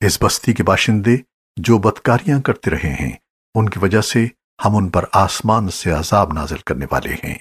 اس بستی کے باشندے جو بدکاریاں کرتے رہے ہیں، ان کی وجہ سے ہم ان پر آسمان سے عذاب نازل کرنے والے ہیں۔